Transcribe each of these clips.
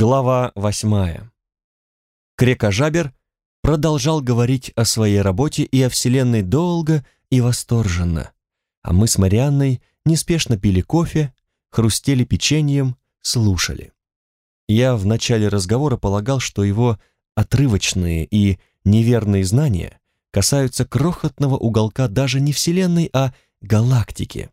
Глава восьмая. Крекожабер продолжал говорить о своей работе и о Вселенной долго и восторженно, а мы с Марианной неспешно пили кофе, хрустели печеньем, слушали. Я в начале разговора полагал, что его отрывочные и неверные знания касаются крохотного уголка даже не Вселенной, а галактики.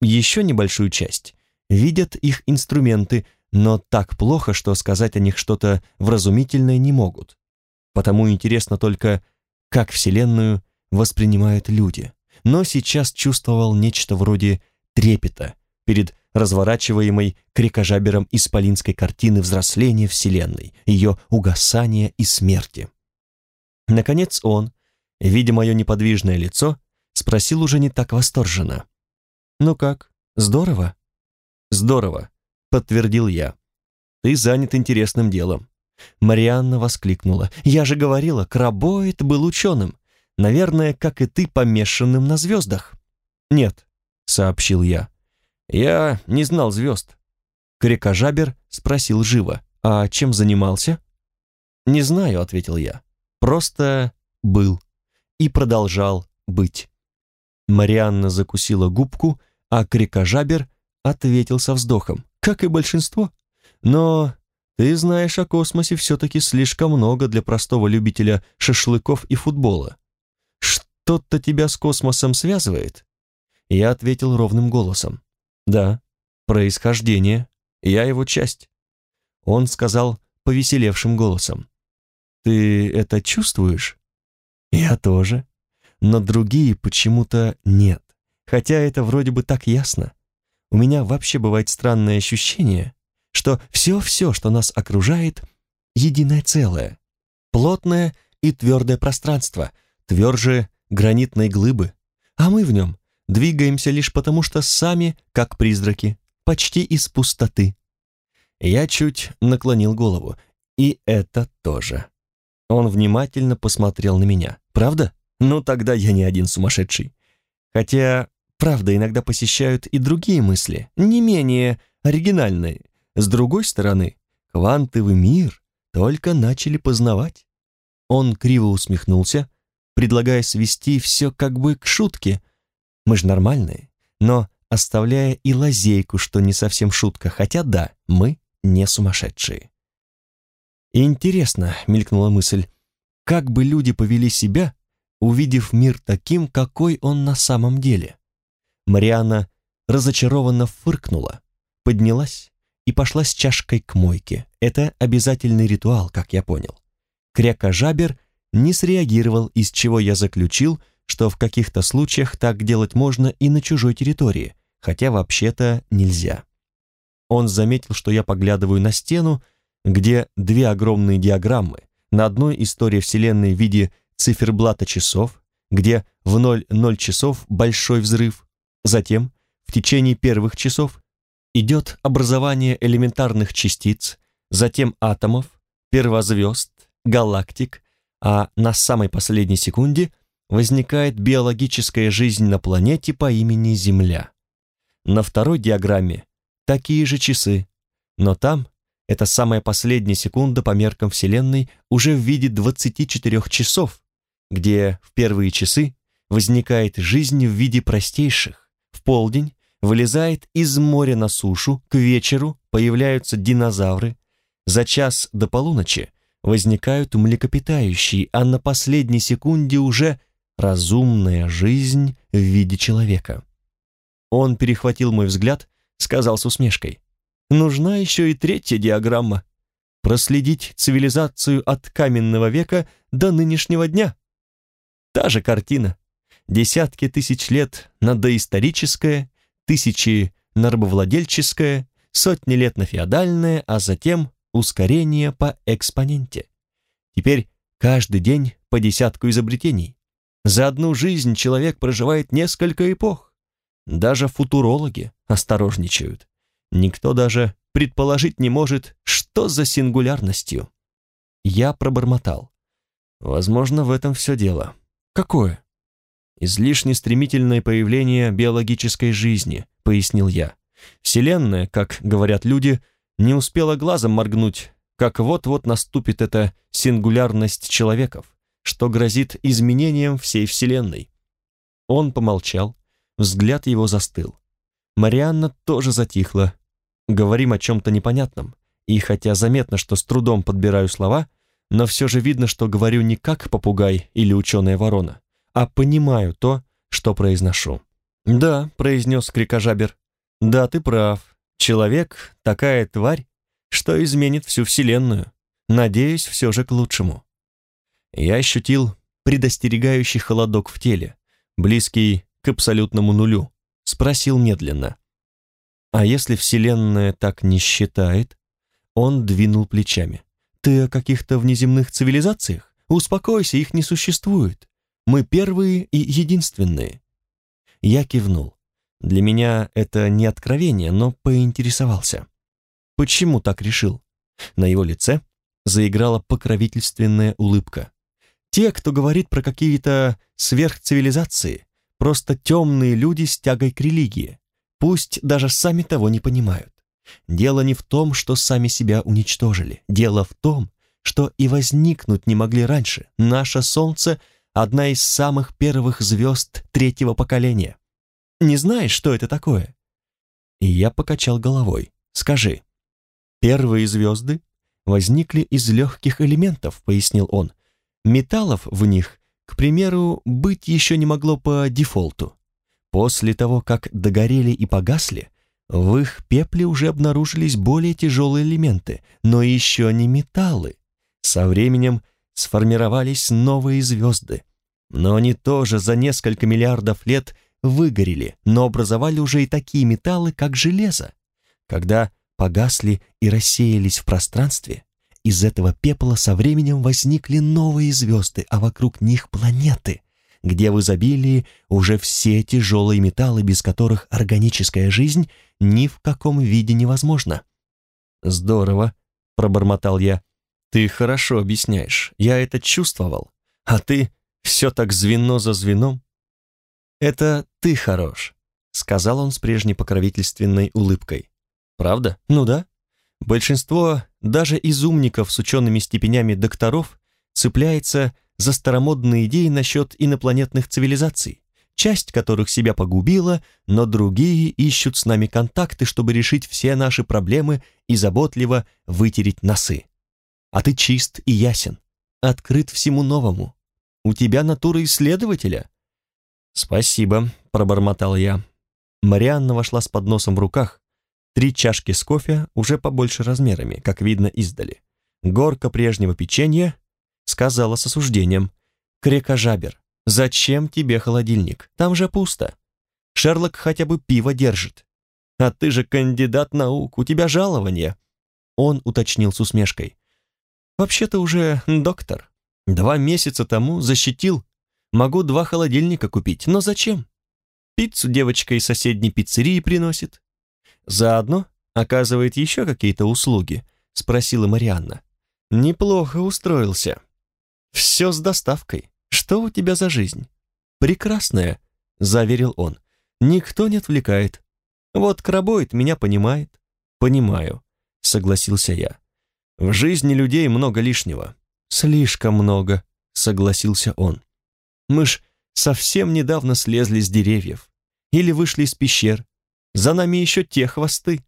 Еще небольшую часть видят их инструменты – но так плохо, что сказать о них что-то вразумительное не могут. Потому интересно только, как Вселенную воспринимают люди. Но сейчас чувствовал нечто вроде трепета перед разворачиваемой крикожабером исполинской картины взросления Вселенной, ее угасания и смерти. Наконец он, видя мое неподвижное лицо, спросил уже не так восторженно. «Ну как, здорово?» «Здорово», подтвердил я. Ты занят интересным делом. Марианна воскликнула. «Я же говорила, Крабоид был ученым. Наверное, как и ты, помешанным на звездах». «Нет», — сообщил я. «Я не знал звезд». Крикожабер спросил живо. «А чем занимался?» «Не знаю», — ответил я. «Просто был. И продолжал быть». Марианна закусила губку, а Крикожабер ответил со вздохом как и большинство. Но ты знаешь о космосе все-таки слишком много для простого любителя шашлыков и футбола. Что-то тебя с космосом связывает?» Я ответил ровным голосом. «Да, происхождение. Я его часть». Он сказал повеселевшим голосом. «Ты это чувствуешь?» «Я тоже. Но другие почему-то нет. Хотя это вроде бы так ясно у меня вообще бывает странное ощущение, что все-все, что нас окружает, единое целое. Плотное и твердое пространство, тверже гранитной глыбы, а мы в нем двигаемся лишь потому, что сами, как призраки, почти из пустоты. Я чуть наклонил голову, и это тоже. Он внимательно посмотрел на меня. «Правда? Ну тогда я не один сумасшедший. Хотя Правда, иногда посещают и другие мысли, не менее оригинальные. С другой стороны, квантовый мир только начали познавать. Он криво усмехнулся, предлагая свести все как бы к шутке. Мы же нормальные, но оставляя и лазейку, что не совсем шутка, хотя да, мы не сумасшедшие. интересно, мелькнула мысль, как бы люди повели себя, увидев мир таким, какой он на самом деле. Мариана разочарованно фыркнула, поднялась и пошла с чашкой к мойке. Это обязательный ритуал, как я понял. Кряка-жабер не среагировал, из чего я заключил, что в каких-то случаях так делать можно и на чужой территории, хотя вообще-то нельзя. Он заметил, что я поглядываю на стену, где две огромные диаграммы, на одной история Вселенной в виде циферблата часов, где в 00 часов большой взрыв, Затем, в течение первых часов, идет образование элементарных частиц, затем атомов, первозвезд, галактик, а на самой последней секунде возникает биологическая жизнь на планете по имени Земля. На второй диаграмме такие же часы, но там это самая последняя секунда по меркам Вселенной уже в виде 24 часов, где в первые часы возникает жизнь в виде простейших, полдень вылезает из моря на сушу, к вечеру появляются динозавры, за час до полуночи возникают млекопитающие, а на последней секунде уже разумная жизнь в виде человека. Он перехватил мой взгляд, сказал с усмешкой. Нужна еще и третья диаграмма. Проследить цивилизацию от каменного века до нынешнего дня. Та же картина десятки тысяч лет на доисторическое, тысячи на рабовладельческое, сотни лет на феодальное, а затем ускорение по экспоненте. Теперь каждый день по десятку изобретений. За одну жизнь человек проживает несколько эпох. Даже футурологи осторожничают. Никто даже предположить не может, что за сингулярностью. Я пробормотал. Возможно, в этом все дело. Какое? Излишне стремительное появление биологической жизни, пояснил я. Вселенная, как говорят люди, Не успела глазом моргнуть, как вот-вот наступит эта сингулярность человеков, что грозит изменением всей Вселенной. Он помолчал, взгляд его застыл. Марианна тоже затихла. Говорим о чем-то непонятном, и хотя заметно, что с трудом подбираю слова, но все же видно, что говорю не как попугай или ученая ворона, а понимаю то, что произношу. «Да», — произнес крикожабер, — «да, ты прав. Человек — такая тварь, что изменит всю Вселенную. Надеюсь, все же к лучшему». Я ощутил предостерегающий холодок в теле, близкий к абсолютному нулю. Спросил медленно. «А если Вселенная так не считает?» Он двинул плечами. «Ты о каких-то внеземных цивилизациях? Успокойся, их не существует. Мы первые и единственные». Я кивнул. Для меня это не откровение, но поинтересовался. Почему так решил? На его лице заиграла покровительственная улыбка. Те, кто говорит про какие-то сверхцивилизации, просто темные люди с тягой к религии, пусть даже сами того не понимают. Дело не в том, что сами себя уничтожили. Дело в том, что и возникнуть не могли раньше. Наше Солнце — одна из самых первых звезд третьего поколения. Не знаешь, что это такое?» И я покачал головой. «Скажи». «Первые звезды возникли из легких элементов», — пояснил он. «Металлов в них, к примеру, быть еще не могло по дефолту. После того, как догорели и погасли, в их пепле уже обнаружились более тяжелые элементы, но еще не металлы. Со временем сформировались новые звезды, но они тоже за несколько миллиардов лет выгорели, но образовали уже и такие металлы, как железо. Когда погасли и рассеялись в пространстве, из этого пепла со временем возникли новые звезды, а вокруг них планеты, где в изобилии уже все тяжелые металлы, без которых органическая жизнь ни в каком виде невозможна. «Здорово», — пробормотал я. «Ты хорошо объясняешь, я это чувствовал, а ты все так звено за звеном». «Это ты хорош», — сказал он с прежней покровительственной улыбкой. «Правда? Ну да. Большинство, даже из умников с учеными степенями докторов, цепляется за старомодные идеи насчет инопланетных цивилизаций, часть которых себя погубила, но другие ищут с нами контакты, чтобы решить все наши проблемы и заботливо вытереть носы. А ты чист и ясен, открыт всему новому. У тебя натура исследователя». «Спасибо», — пробормотал я. Марианна вошла с подносом в руках. Три чашки с кофе, уже побольше размерами, как видно издали. Горка прежнего печенья, сказала с осуждением. «Крекожабер, зачем тебе холодильник? Там же пусто. Шерлок хотя бы пиво держит. А ты же кандидат наук, у тебя жалование». Он уточнил с усмешкой. «Вообще-то уже доктор. Два месяца тому защитил. Могу два холодильника купить, но зачем? Пиццу девочка из соседней пиццерии приносит. Заодно оказывает еще какие-то услуги?» Спросила Марианна. «Неплохо устроился. Все с доставкой. Что у тебя за жизнь? Прекрасная, заверил он. Никто не отвлекает. Вот крабоид меня понимает. Понимаю, согласился я. В жизни людей много лишнего. Слишком много, согласился он. Мы ж совсем недавно слезли с деревьев или вышли из пещер. За нами еще те хвосты.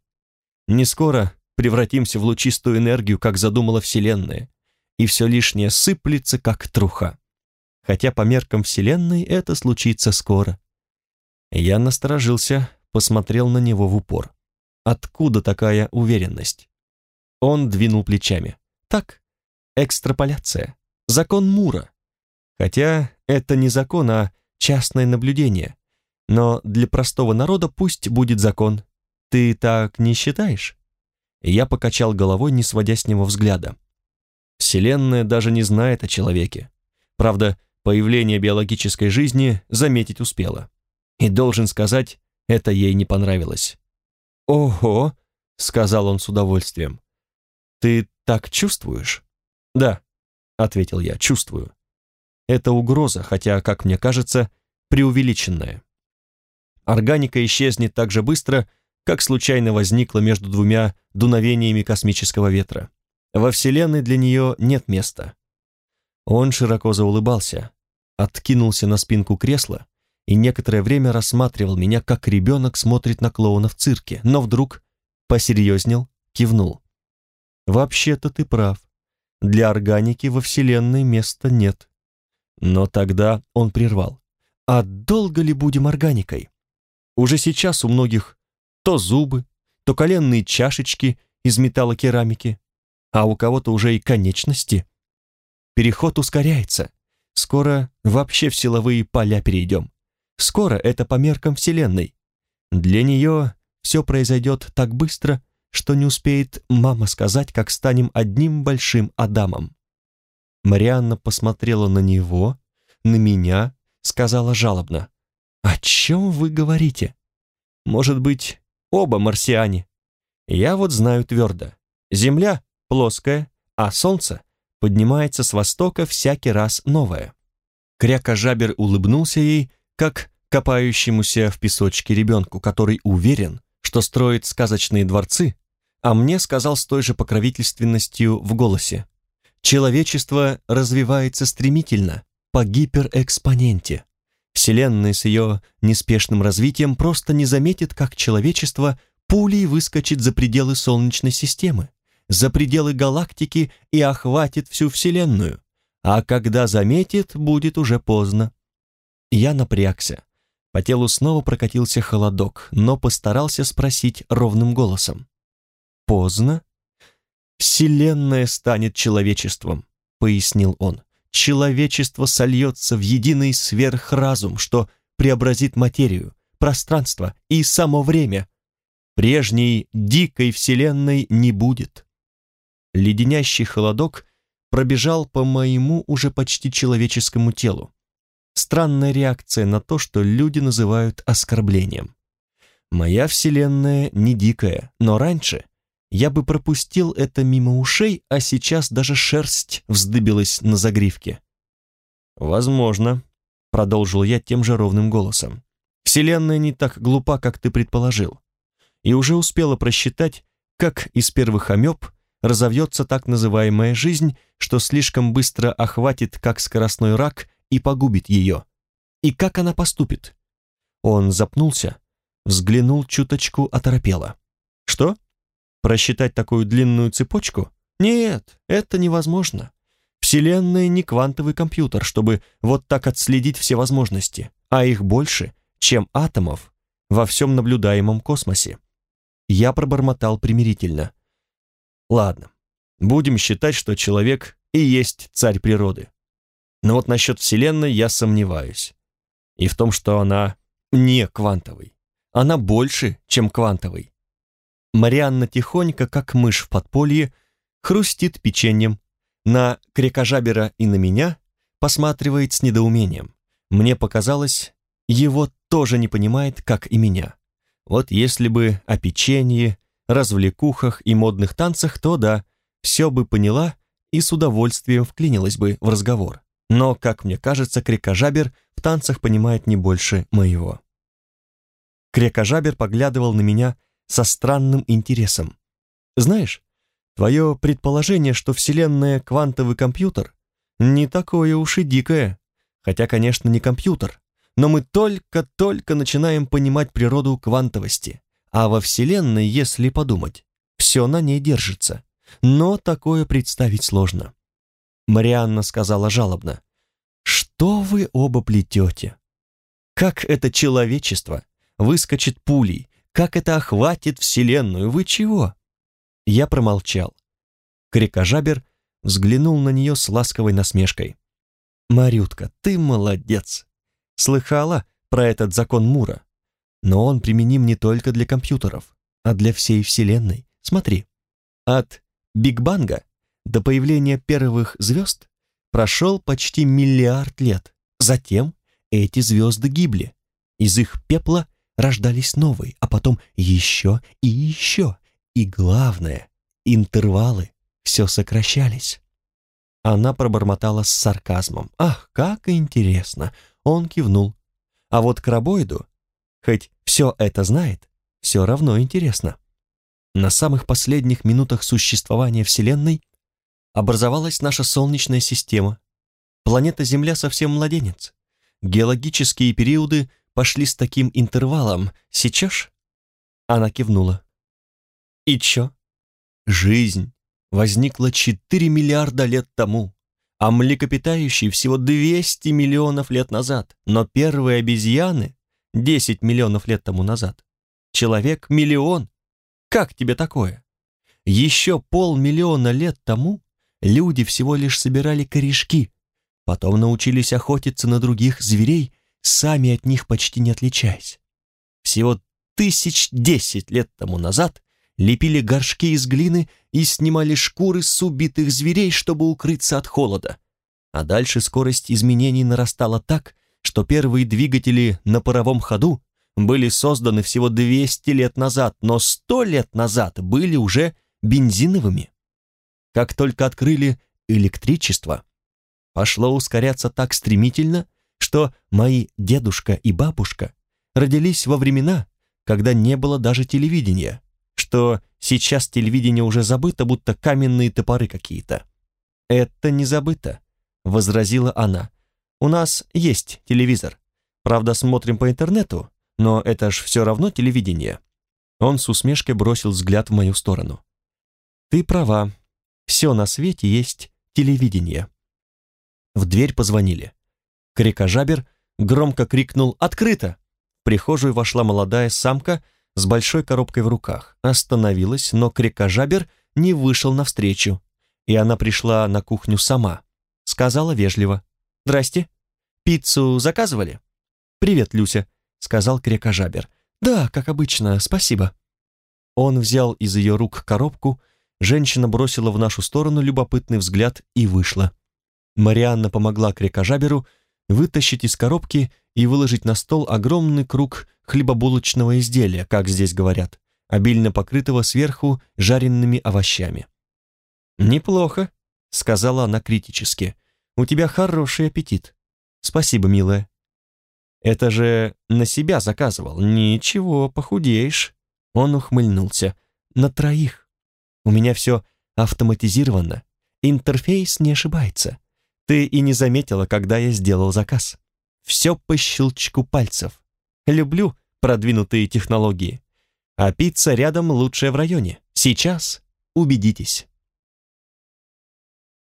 Не скоро превратимся в лучистую энергию, как задумала Вселенная и все лишнее сыплется, как труха. Хотя по меркам Вселенной это случится скоро. Я насторожился, посмотрел на него в упор. Откуда такая уверенность? Он двинул плечами. Так, экстраполяция, закон Мура. Хотя это не закон, а частное наблюдение. Но для простого народа пусть будет закон. Ты так не считаешь? Я покачал головой, не сводя с него взгляда. Вселенная даже не знает о человеке. Правда, появление биологической жизни заметить успела. И должен сказать, это ей не понравилось. «Ого!» — сказал он с удовольствием. «Ты так чувствуешь?» «Да», — ответил я, — «чувствую». Это угроза, хотя, как мне кажется, преувеличенная. Органика исчезнет так же быстро, как случайно возникла между двумя дуновениями космического ветра. Во Вселенной для нее нет места. Он широко заулыбался, откинулся на спинку кресла и некоторое время рассматривал меня, как ребенок смотрит на клоуна в цирке, но вдруг посерьезнел, кивнул. «Вообще-то ты прав. Для органики во Вселенной места нет». Но тогда он прервал. «А долго ли будем органикой? Уже сейчас у многих то зубы, то коленные чашечки из металлокерамики, а у кого-то уже и конечности. Переход ускоряется. Скоро вообще в силовые поля перейдем. Скоро это по меркам Вселенной. Для нее все произойдет так быстро, что не успеет мама сказать, как станем одним большим Адамом. Марианна посмотрела на него, на меня, сказала жалобно. «О чем вы говорите? Может быть, оба марсиане? Я вот знаю твердо. Земля плоская, а солнце поднимается с востока всякий раз новое. Кряка-жабер улыбнулся ей, как копающемуся в песочке ребенку, который уверен, что строит сказочные дворцы, а мне сказал с той же покровительственностью в голосе. Человечество развивается стремительно, по гиперэкспоненте. Вселенная с ее неспешным развитием просто не заметит, как человечество пулей выскочит за пределы Солнечной системы за пределы галактики и охватит всю Вселенную, а когда заметит, будет уже поздно. Я напрягся. По телу снова прокатился холодок, но постарался спросить ровным голосом. «Поздно?» «Вселенная станет человечеством», — пояснил он. «Человечество сольется в единый сверхразум, что преобразит материю, пространство и само время. Прежней дикой Вселенной не будет. Леденящий холодок пробежал по моему уже почти человеческому телу. Странная реакция на то, что люди называют оскорблением. Моя вселенная не дикая, но раньше я бы пропустил это мимо ушей, а сейчас даже шерсть вздыбилась на загривке. «Возможно», — продолжил я тем же ровным голосом. «Вселенная не так глупа, как ты предположил, и уже успела просчитать, как из первых амеб разовьется так называемая жизнь, что слишком быстро охватит как скоростной рак и погубит ее. И как она поступит? Он запнулся, взглянул чуточку оторопело. Что? Просчитать такую длинную цепочку? Нет, это невозможно. Вселенная не квантовый компьютер, чтобы вот так отследить все возможности, а их больше, чем атомов во всем наблюдаемом космосе. Я пробормотал примирительно. Ладно, будем считать, что человек и есть царь природы. Но вот насчет Вселенной я сомневаюсь. И в том, что она не квантовой. Она больше, чем квантовой. Марианна тихонько, как мышь в подполье, хрустит печеньем. На крекожабера и на меня посматривает с недоумением. Мне показалось, его тоже не понимает, как и меня. Вот если бы о печенье развлекухах и модных танцах, то да, все бы поняла и с удовольствием вклинилась бы в разговор. Но, как мне кажется, Крекожабер в танцах понимает не больше моего. Крекожабер поглядывал на меня со странным интересом. «Знаешь, твое предположение, что Вселенная — квантовый компьютер, не такое уж и дикое, хотя, конечно, не компьютер, но мы только-только начинаем понимать природу квантовости. А во Вселенной, если подумать, все на ней держится. Но такое представить сложно. Марианна сказала жалобно. «Что вы оба плетете? Как это человечество выскочит пулей? Как это охватит Вселенную? Вы чего?» Я промолчал. Крикожабер взглянул на нее с ласковой насмешкой. «Марютка, ты молодец! Слыхала про этот закон Мура? Но он применим не только для компьютеров, а для всей Вселенной. Смотри, от Биг Банга до появления первых звезд прошел почти миллиард лет. Затем эти звезды гибли. Из их пепла рождались новые, а потом еще и еще. И главное, интервалы все сокращались. Она пробормотала с сарказмом. «Ах, как интересно!» Он кивнул. А вот крабоиду хоть все это знает, все равно интересно. На самых последних минутах существования Вселенной образовалась наша Солнечная система. Планета Земля совсем младенец. Геологические периоды пошли с таким интервалом. Сейчас? Она кивнула. И чё? Жизнь возникла 4 миллиарда лет тому, а млекопитающие всего 200 миллионов лет назад, но первые обезьяны 10 миллионов лет тому назад. Человек — миллион. Как тебе такое? Еще полмиллиона лет тому люди всего лишь собирали корешки, потом научились охотиться на других зверей, сами от них почти не отличаясь. Всего тысяч десять лет тому назад лепили горшки из глины и снимали шкуры с убитых зверей, чтобы укрыться от холода. А дальше скорость изменений нарастала так, что первые двигатели на паровом ходу были созданы всего 200 лет назад, но 100 лет назад были уже бензиновыми. Как только открыли электричество, пошло ускоряться так стремительно, что мои дедушка и бабушка родились во времена, когда не было даже телевидения, что сейчас телевидение уже забыто, будто каменные топоры какие-то. «Это не забыто», — возразила она. «У нас есть телевизор. Правда, смотрим по интернету, но это ж все равно телевидение. Он с усмешкой бросил взгляд в мою сторону. Ты права, все на свете есть телевидение. В дверь позвонили. Крикожабер громко крикнул «Открыто!». В прихожую вошла молодая самка с большой коробкой в руках. Остановилась, но крикожабер не вышел навстречу, и она пришла на кухню сама. Сказала вежливо «Здрасте, пиццу заказывали?» «Привет, Люся», сказал крекожабер. «Да, как обычно, спасибо». Он взял из ее рук коробку, женщина бросила в нашу сторону любопытный взгляд и вышла. Марианна помогла крекожаберу вытащить из коробки и выложить на стол огромный круг хлебобулочного изделия, как здесь говорят, обильно покрытого сверху жареными овощами. «Неплохо», — сказала она критически. «У тебя хороший аппетит». «Спасибо, милая». Это же на себя заказывал. Ничего, похудеешь. Он ухмыльнулся. На троих. У меня все автоматизировано. Интерфейс не ошибается. Ты и не заметила, когда я сделал заказ. Все по щелчку пальцев. Люблю продвинутые технологии. А пицца рядом лучшая в районе. Сейчас убедитесь.